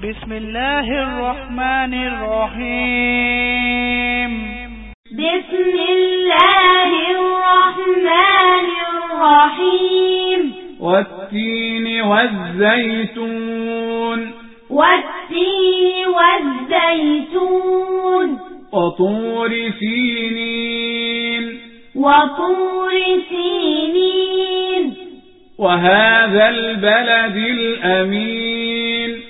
بسم الله الرحمن الرحيم. بسم الله الرحمن الرحيم. والتين والزيتون. والتين والزيتون. وطور سينين. وطور سينين. وهذا البلد الأمين.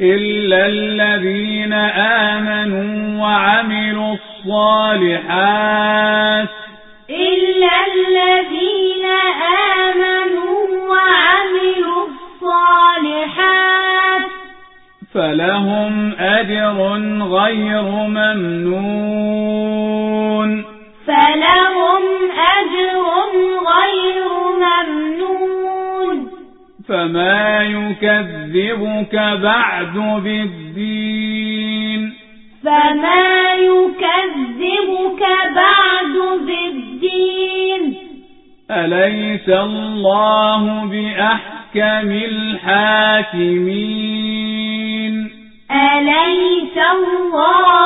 إلا الذين آمنوا وعملوا الصالحات إلا الذين آمنوا وعملوا الصالحات فلهم أجر غير ممنون فلهم فما يكذبك بعد بالدين فما يكذبك بعد بالدين أليس الله بأحكم الحاكمين أليس الله